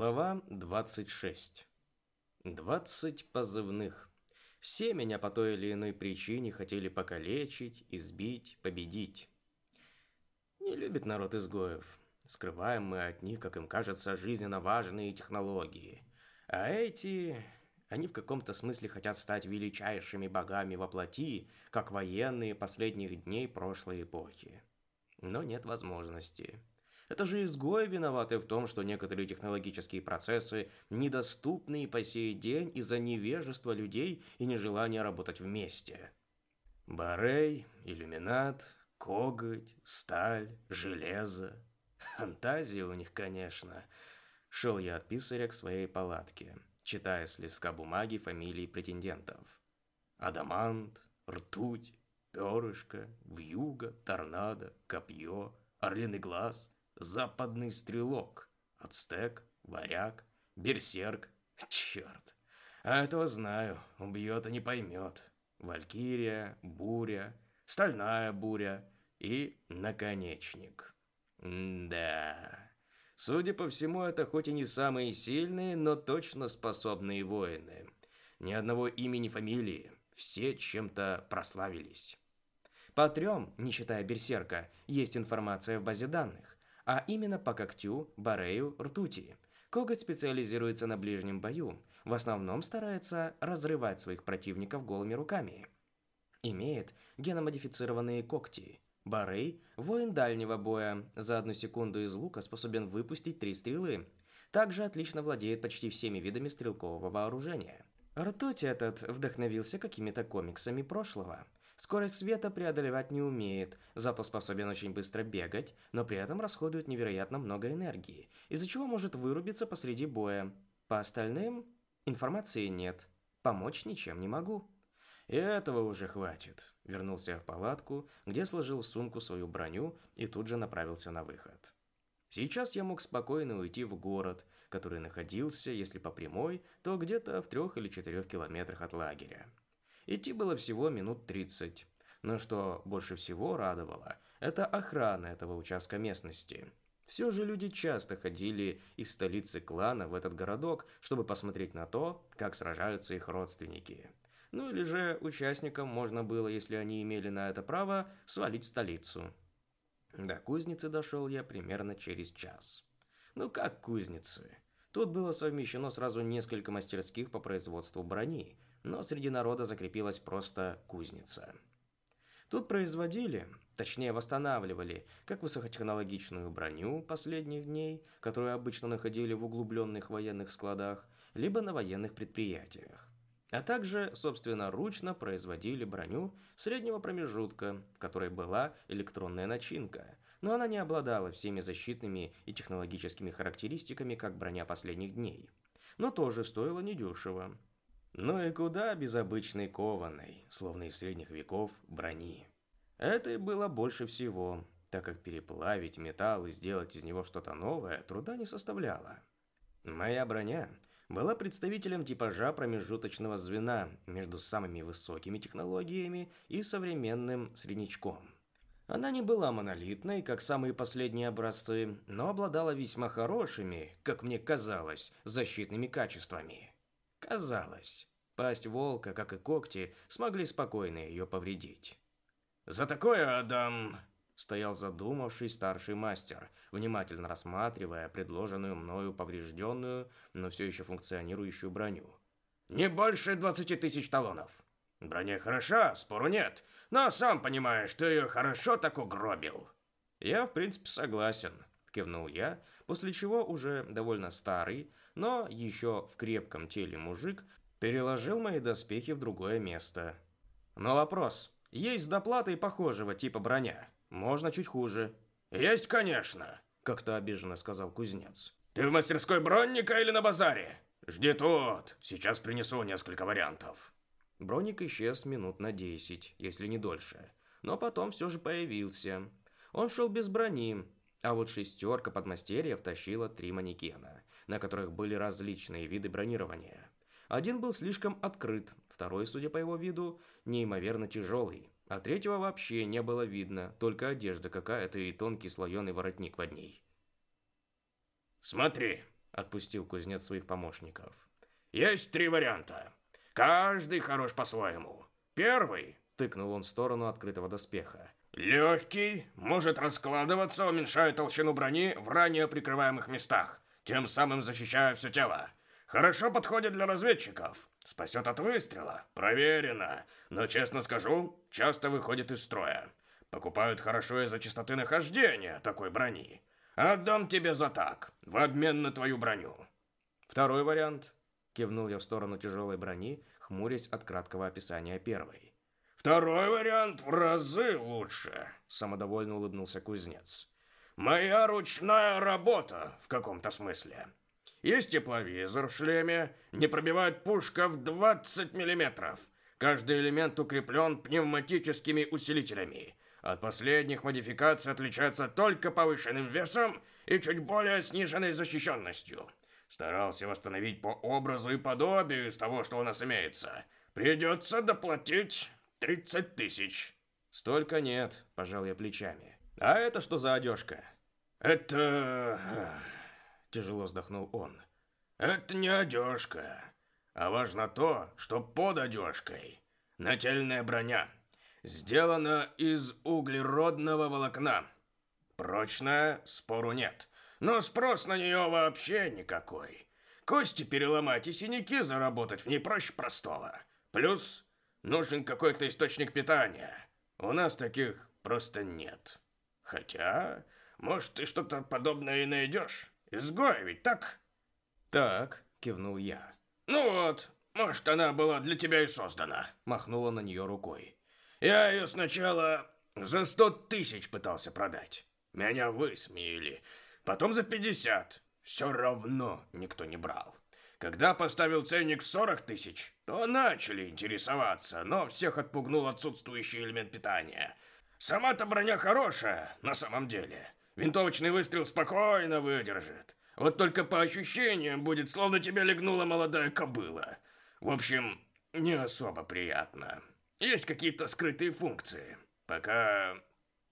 Глава 26. 20 позывных. Все меня по той или иной причине хотели покалечить, избить, победить. Не любит народ изгоев. Скрываем мы от них, как им кажется, жизненно важные технологии. А эти... Они в каком-то смысле хотят стать величайшими богами во плоти, как военные последних дней прошлой эпохи. Но нет возможности. Это же изгои виноваты в том, что некоторые технологические процессы недоступны и по сей день из-за невежества людей и нежелания работать вместе. Барей, иллюминат, коготь, сталь, железо. Фантазия у них, конечно. Шел я от писаря к своей палатке, читая с листка бумаги фамилии претендентов. Адамант, ртуть, перышко, вьюга, торнадо, копье, орлиный глаз – Западный стрелок, ацтек, варяг, берсерк. Черт. А этого знаю, убьет и не поймет. Валькирия, буря, стальная буря и наконечник. Да. Судя по всему, это хоть и не самые сильные, но точно способные воины. Ни одного имени фамилии. Все чем-то прославились. По трем, не считая берсерка, есть информация в базе данных а именно по когтю, барею, ртути. Коготь специализируется на ближнем бою, в основном старается разрывать своих противников голыми руками. Имеет геномодифицированные когти. Барей – воин дальнего боя, за одну секунду из лука способен выпустить три стрелы. Также отлично владеет почти всеми видами стрелкового вооружения. Ртуть этот вдохновился какими-то комиксами прошлого – Скорость света преодолевать не умеет, зато способен очень быстро бегать, но при этом расходует невероятно много энергии, из-за чего может вырубиться посреди боя. По остальным информации нет. Помочь ничем не могу. И этого уже хватит. Вернулся в палатку, где сложил в сумку свою броню и тут же направился на выход. Сейчас я мог спокойно уйти в город, который находился, если по прямой, то где-то в трех или четырех километрах от лагеря. Идти было всего минут 30. Но что больше всего радовало, это охрана этого участка местности. Все же люди часто ходили из столицы клана в этот городок, чтобы посмотреть на то, как сражаются их родственники. Ну или же участникам можно было, если они имели на это право, свалить в столицу. До кузницы дошел я примерно через час. Ну как кузницы? Тут было совмещено сразу несколько мастерских по производству брони – но среди народа закрепилась просто кузница. Тут производили, точнее восстанавливали, как высокотехнологичную броню последних дней, которую обычно находили в углубленных военных складах, либо на военных предприятиях. А также, собственно, ручно производили броню среднего промежутка, в которой была электронная начинка, но она не обладала всеми защитными и технологическими характеристиками, как броня последних дней. Но тоже стоила недешево. Ну и куда без обычной кованой, словно из средних веков, брони. Это и было больше всего, так как переплавить металл и сделать из него что-то новое труда не составляло. Моя броня была представителем типажа промежуточного звена между самыми высокими технологиями и современным среднячком. Она не была монолитной, как самые последние образцы, но обладала весьма хорошими, как мне казалось, защитными качествами. Казалось, пасть волка, как и когти, смогли спокойно ее повредить. «За такое, Адам!» Стоял задумавший старший мастер, внимательно рассматривая предложенную мною поврежденную, но все еще функционирующую броню. «Не больше двадцати тысяч талонов!» «Броня хороша, спору нет, но сам понимаешь, ты ее хорошо так угробил!» «Я, в принципе, согласен», – кивнул я, после чего уже довольно старый, но еще в крепком теле мужик переложил мои доспехи в другое место. Но вопрос. Есть с доплатой похожего типа броня. Можно чуть хуже. Есть, конечно, как-то обиженно сказал кузнец. Ты в мастерской бронника или на базаре? Жди тут. Сейчас принесу несколько вариантов. Броник исчез минут на десять, если не дольше. Но потом все же появился. Он шел без брони, а вот шестерка подмастерьев тащила три манекена, на которых были различные виды бронирования. Один был слишком открыт, второй, судя по его виду, неимоверно тяжелый, а третьего вообще не было видно, только одежда какая-то и тонкий слоеный воротник под ней. «Смотри, отпустил кузнец своих помощников. Есть три варианта. Каждый хорош по-своему. Первый, тыкнул он в сторону открытого доспеха. Легкий, может раскладываться, уменьшая толщину брони в ранее прикрываемых местах, тем самым защищая все тело. Хорошо подходит для разведчиков. Спасет от выстрела. Проверено. Но, честно скажу, часто выходит из строя. Покупают хорошо из-за частоты нахождения такой брони. Отдам тебе за так, в обмен на твою броню. Второй вариант. Кивнул я в сторону тяжелой брони, хмурясь от краткого описания первой. Второй вариант в разы лучше, самодовольно улыбнулся кузнец. Моя ручная работа в каком-то смысле. Есть тепловизор в шлеме, не пробивает пушка в 20 миллиметров. Каждый элемент укреплен пневматическими усилителями. От последних модификаций отличается только повышенным весом и чуть более сниженной защищенностью. Старался восстановить по образу и подобию из того, что у нас имеется. Придется доплатить 30 тысяч. Столько нет, пожал я плечами. А это что за одежка? Это... Тяжело вздохнул он. Это не одежка, а важно то, что под одежкой нательная броня. Сделана из углеродного волокна. Прочная, спору нет. Но спрос на нее вообще никакой. Кости переломать и синяки заработать в ней проще простого. Плюс нужен какой-то источник питания. У нас таких просто нет. Хотя, может, ты что-то подобное и найдешь. Изгой ведь так? Так, кивнул я. Ну вот, может, она была для тебя и создана. Махнула на нее рукой. Я ее сначала за сто тысяч пытался продать. Меня высмеяли. Потом за пятьдесят. Все равно никто не брал. Когда поставил ценник в 40 тысяч, то начали интересоваться, но всех отпугнул отсутствующий элемент питания. Сама-то броня хорошая, на самом деле. Винтовочный выстрел спокойно выдержит. Вот только по ощущениям будет, словно тебя легнула молодая кобыла. В общем, не особо приятно. Есть какие-то скрытые функции. Пока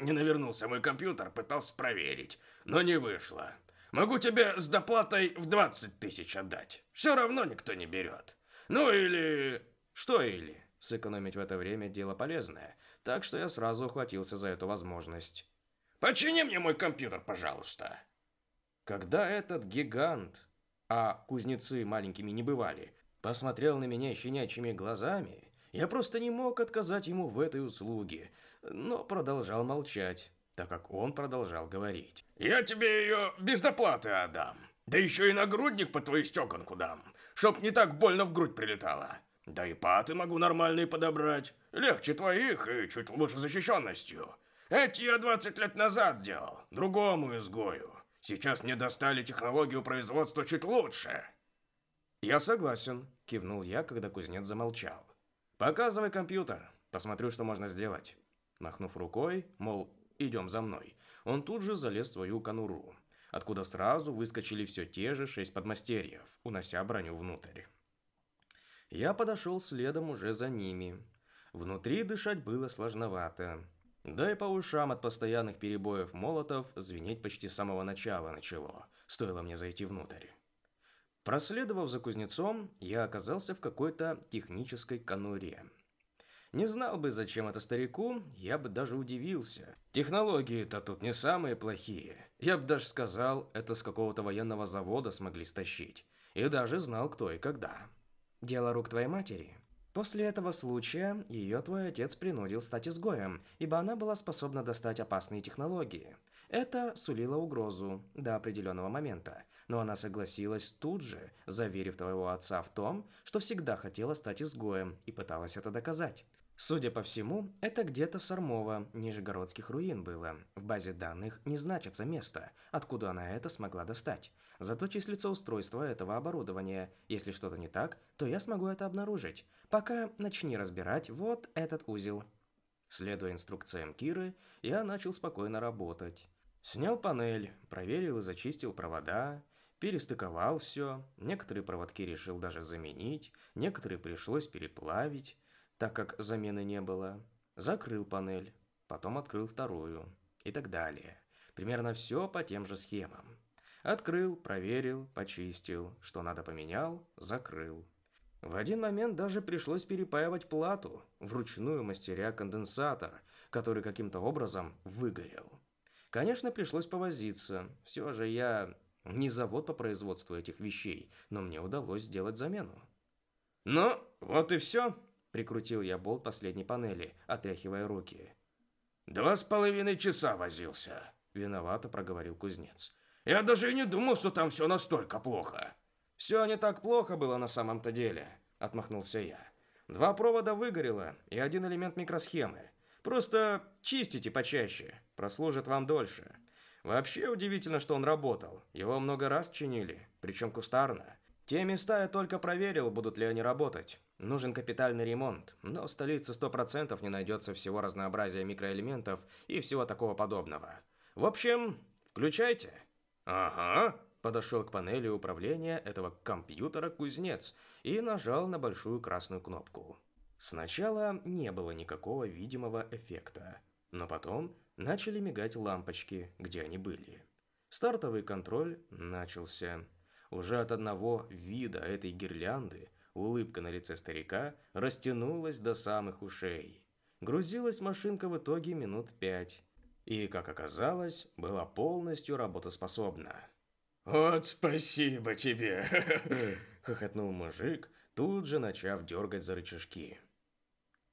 не навернулся мой компьютер, пытался проверить, но не вышло. Могу тебе с доплатой в 20 тысяч отдать. Все равно никто не берет. Ну или... Что или? Сэкономить в это время дело полезное, так что я сразу ухватился за эту возможность. Почини мне мой компьютер, пожалуйста. Когда этот гигант, а кузнецы маленькими не бывали, посмотрел на меня щенячьими глазами, я просто не мог отказать ему в этой услуге, но продолжал молчать, так как он продолжал говорить. «Я тебе ее без доплаты отдам. Да еще и нагрудник по твою стеконку дам, чтоб не так больно в грудь прилетало. Да и паты могу нормальные подобрать. Легче твоих и чуть лучше защищенностью. Эти я 20 лет назад делал, другому изгою. Сейчас мне достали технологию производства чуть лучше». «Я согласен», – кивнул я, когда кузнец замолчал. «Показывай компьютер, посмотрю, что можно сделать». Махнув рукой, мол, идем за мной, он тут же залез в свою конуру, откуда сразу выскочили все те же шесть подмастерьев, унося броню внутрь. Я подошел следом уже за ними. Внутри дышать было сложновато. Да и по ушам от постоянных перебоев молотов звенеть почти с самого начала начало, стоило мне зайти внутрь. Проследовав за кузнецом, я оказался в какой-то технической конуре. Не знал бы, зачем это старику, я бы даже удивился. Технологии-то тут не самые плохие. Я бы даже сказал, это с какого-то военного завода смогли стащить. И даже знал, кто и когда. Дело рук твоей матери. После этого случая ее твой отец принудил стать изгоем, ибо она была способна достать опасные технологии. Это сулило угрозу до определенного момента, но она согласилась тут же, заверив твоего отца в том, что всегда хотела стать изгоем и пыталась это доказать. Судя по всему, это где-то в Сармово, Нижегородских руин было. В базе данных не значится место, откуда она это смогла достать. Зато числится устройство этого оборудования. Если что-то не так, то я смогу это обнаружить. Пока начни разбирать вот этот узел. Следуя инструкциям Киры, я начал спокойно работать. Снял панель, проверил и зачистил провода, перестыковал все, некоторые проводки решил даже заменить, некоторые пришлось переплавить, так как замены не было. Закрыл панель, потом открыл вторую и так далее. Примерно все по тем же схемам. Открыл, проверил, почистил, что надо поменял, закрыл. В один момент даже пришлось перепаивать плату, вручную мастеря конденсатор, который каким-то образом выгорел. Конечно, пришлось повозиться. Все же я не завод по производству этих вещей, но мне удалось сделать замену. «Ну, вот и все», — прикрутил я болт последней панели, отряхивая руки. «Два с половиной часа возился», — виновато проговорил кузнец. «Я даже и не думал, что там все настолько плохо». «Все не так плохо было на самом-то деле», — отмахнулся я. «Два провода выгорело и один элемент микросхемы. Просто чистите почаще, прослужит вам дольше. Вообще удивительно, что он работал. Его много раз чинили, причем кустарно. Те места я только проверил, будут ли они работать. Нужен капитальный ремонт, но в столице 100% не найдется всего разнообразия микроэлементов и всего такого подобного. В общем, включайте. Ага. Подошел к панели управления этого компьютера кузнец и нажал на большую красную кнопку. Сначала не было никакого видимого эффекта, но потом начали мигать лампочки, где они были. Стартовый контроль начался. Уже от одного вида этой гирлянды улыбка на лице старика растянулась до самых ушей. Грузилась машинка в итоге минут пять. И, как оказалось, была полностью работоспособна. «Вот спасибо тебе!» – хохотнул мужик, тут же начав дергать за рычажки.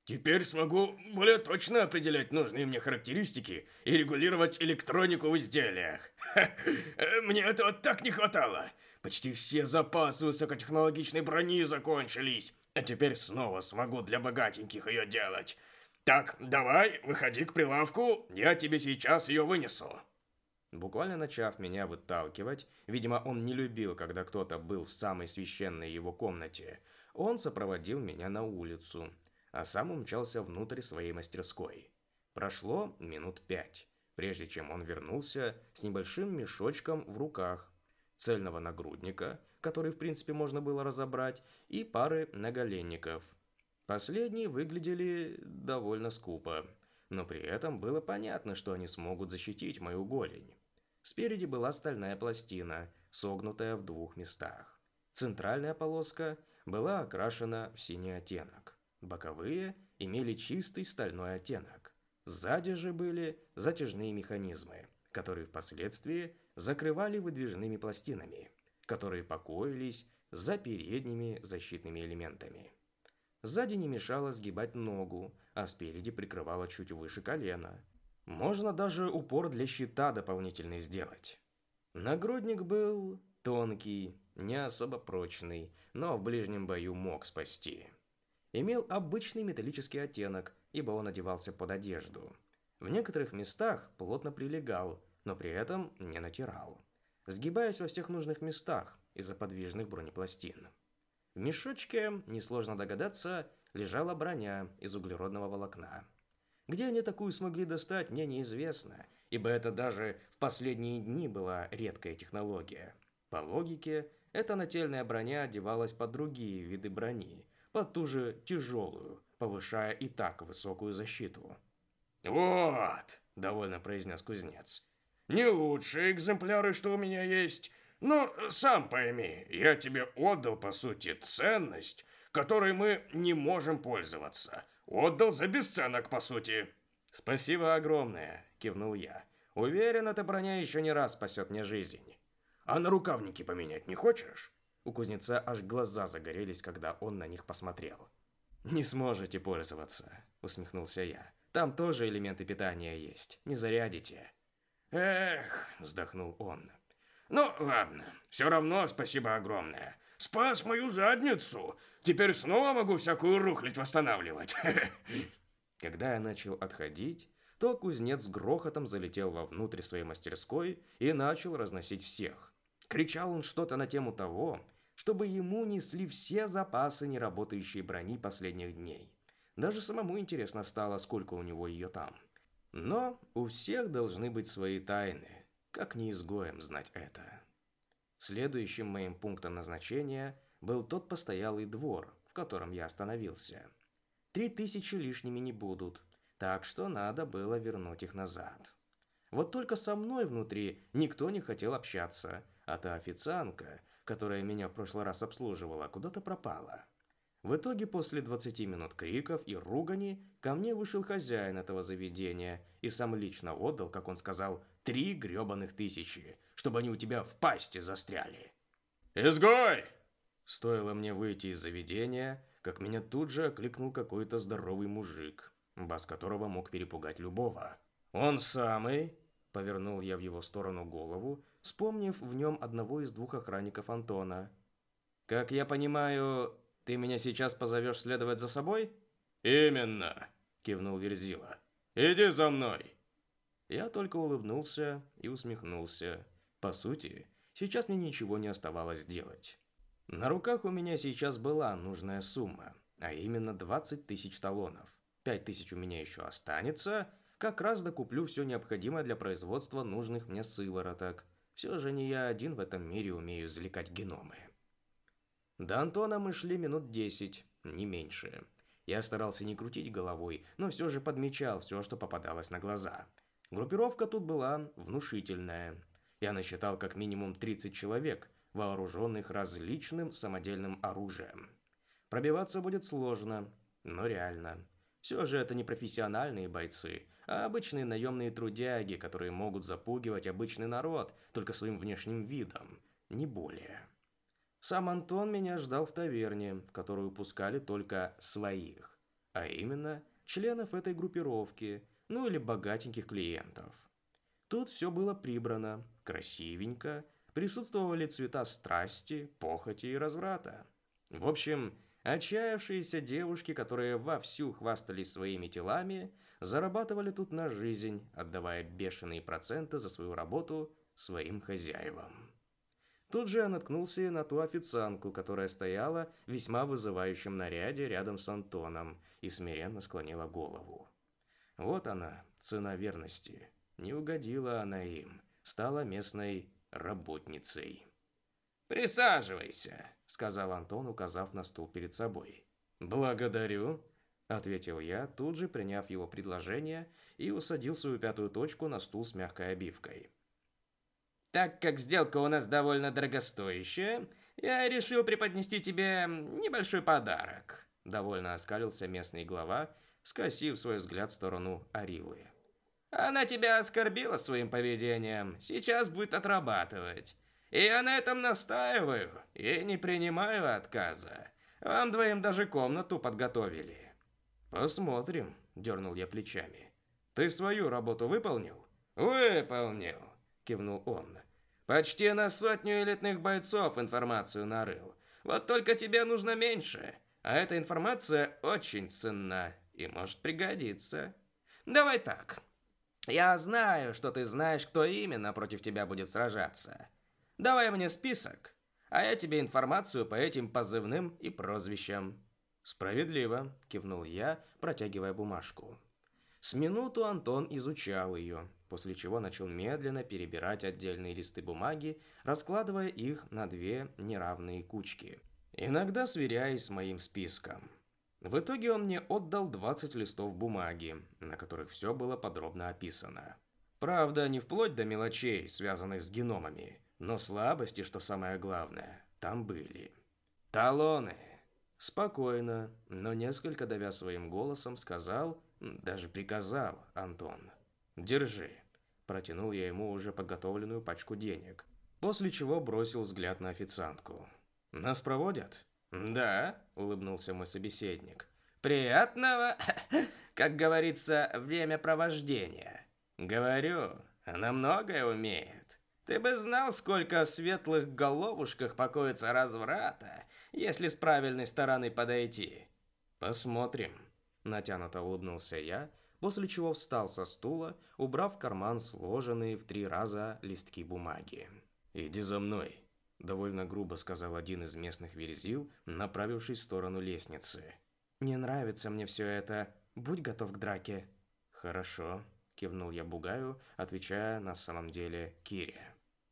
Теперь смогу более точно определять нужные мне характеристики и регулировать электронику в изделиях. Мне этого так не хватало. Почти все запасы высокотехнологичной брони закончились, а теперь снова смогу для богатеньких ее делать. Так, давай, выходи к прилавку, я тебе сейчас ее вынесу. Буквально начав меня выталкивать, видимо, он не любил, когда кто-то был в самой священной его комнате, он сопроводил меня на улицу, а сам умчался внутрь своей мастерской. Прошло минут пять, прежде чем он вернулся с небольшим мешочком в руках, цельного нагрудника, который в принципе можно было разобрать, и пары наголенников. Последние выглядели довольно скупо, но при этом было понятно, что они смогут защитить мою голень. Спереди была стальная пластина, согнутая в двух местах. Центральная полоска была окрашена в синий оттенок. Боковые имели чистый стальной оттенок. Сзади же были затяжные механизмы, которые впоследствии закрывали выдвижными пластинами, которые покоились за передними защитными элементами. Сзади не мешало сгибать ногу, а спереди прикрывало чуть выше колена. Можно даже упор для щита дополнительный сделать. Нагрудник был тонкий, не особо прочный, но в ближнем бою мог спасти имел обычный металлический оттенок, ибо он одевался под одежду. В некоторых местах плотно прилегал, но при этом не натирал, сгибаясь во всех нужных местах из-за подвижных бронепластин. В мешочке, несложно догадаться, лежала броня из углеродного волокна. Где они такую смогли достать, мне неизвестно, ибо это даже в последние дни была редкая технология. По логике, эта нательная броня одевалась под другие виды брони, под ту же тяжелую, повышая и так высокую защиту. «Вот», — довольно произнес кузнец, — «не лучшие экземпляры, что у меня есть, но сам пойми, я тебе отдал, по сути, ценность, которой мы не можем пользоваться. Отдал за бесценок, по сути». «Спасибо огромное», — кивнул я. «Уверен, эта броня еще не раз спасет мне жизнь». «А на рукавники поменять не хочешь?» У кузнеца аж глаза загорелись, когда он на них посмотрел. «Не сможете пользоваться», — усмехнулся я. «Там тоже элементы питания есть. Не зарядите». «Эх», — вздохнул он. «Ну, ладно. Все равно спасибо огромное. Спас мою задницу. Теперь снова могу всякую рухлядь восстанавливать». Когда я начал отходить, то кузнец с грохотом залетел вовнутрь своей мастерской и начал разносить всех. Кричал он что-то на тему того, чтобы ему несли все запасы неработающей брони последних дней. Даже самому интересно стало, сколько у него ее там. Но у всех должны быть свои тайны, как не изгоем знать это. Следующим моим пунктом назначения был тот постоялый двор, в котором я остановился. Три тысячи лишними не будут, так что надо было вернуть их назад. Вот только со мной внутри никто не хотел общаться, а та официантка, которая меня в прошлый раз обслуживала, куда-то пропала. В итоге после 20 минут криков и ругани ко мне вышел хозяин этого заведения и сам лично отдал, как он сказал, три гребаных тысячи, чтобы они у тебя в пасти застряли. «Изгой!» Стоило мне выйти из заведения, как меня тут же окликнул какой-то здоровый мужик, бас которого мог перепугать любого. «Он самый?» – повернул я в его сторону голову, вспомнив в нем одного из двух охранников Антона. «Как я понимаю, ты меня сейчас позовешь следовать за собой?» «Именно!» – кивнул Верзила. «Иди за мной!» Я только улыбнулся и усмехнулся. По сути, сейчас мне ничего не оставалось делать. На руках у меня сейчас была нужная сумма, а именно 20 тысяч талонов. 5 тысяч у меня еще останется, как раз докуплю все необходимое для производства нужных мне сывороток. Все же не я один в этом мире умею извлекать геномы. До Антона мы шли минут 10, не меньше. Я старался не крутить головой, но все же подмечал все, что попадалось на глаза. Группировка тут была внушительная. Я насчитал как минимум 30 человек, вооруженных различным самодельным оружием. Пробиваться будет сложно, но реально. Все же это не профессиональные бойцы, а обычные наемные трудяги, которые могут запугивать обычный народ только своим внешним видом, не более. Сам Антон меня ждал в таверне, в которую пускали только своих, а именно членов этой группировки, ну или богатеньких клиентов. Тут все было прибрано, красивенько, присутствовали цвета страсти, похоти и разврата. В общем, отчаявшиеся девушки, которые вовсю хвастались своими телами, зарабатывали тут на жизнь, отдавая бешеные проценты за свою работу своим хозяевам. Тут же я наткнулся и на ту официантку, которая стояла в весьма вызывающем наряде рядом с Антоном и смиренно склонила голову. Вот она, цена верности. Не угодила она им, стала местной работницей. «Присаживайся», — сказал Антон, указав на стул перед собой. «Благодарю», — ответил я, тут же приняв его предложение и усадил свою пятую точку на стул с мягкой обивкой. «Так как сделка у нас довольно дорогостоящая, я решил преподнести тебе небольшой подарок», — довольно оскалился местный глава, скосив свой взгляд в сторону Арилы. Она тебя оскорбила своим поведением, сейчас будет отрабатывать. И я на этом настаиваю и не принимаю отказа. Вам двоим даже комнату подготовили. Посмотрим, дернул я плечами. Ты свою работу выполнил? Выполнил, кивнул он. Почти на сотню элитных бойцов информацию нарыл. Вот только тебе нужно меньше, а эта информация очень ценна и может пригодиться. Давай так, я знаю, что ты знаешь, кто именно против тебя будет сражаться. Давай мне список, а я тебе информацию по этим позывным и прозвищам. Справедливо, кивнул я, протягивая бумажку. С минуту Антон изучал ее, после чего начал медленно перебирать отдельные листы бумаги, раскладывая их на две неравные кучки, иногда сверяясь с моим списком. В итоге он мне отдал 20 листов бумаги, на которых все было подробно описано. Правда, не вплоть до мелочей, связанных с геномами, но слабости, что самое главное, там были. Талоны. Спокойно, но несколько давя своим голосом, сказал, даже приказал Антон. «Держи». Протянул я ему уже подготовленную пачку денег, после чего бросил взгляд на официантку. «Нас проводят?» «Да», — улыбнулся мой собеседник. «Приятного, как говорится, времяпровождения. Говорю, она многое умеет. Ты бы знал, сколько в светлых головушках покоится разврата, если с правильной стороны подойти». «Посмотрим», — натянуто улыбнулся я, после чего встал со стула, убрав в карман сложенные в три раза листки бумаги. «Иди за мной», довольно грубо сказал один из местных верзил, направившись в сторону лестницы. Не нравится мне все это. Будь готов к драке. Хорошо, кивнул я Бугаю, отвечая на самом деле Кире.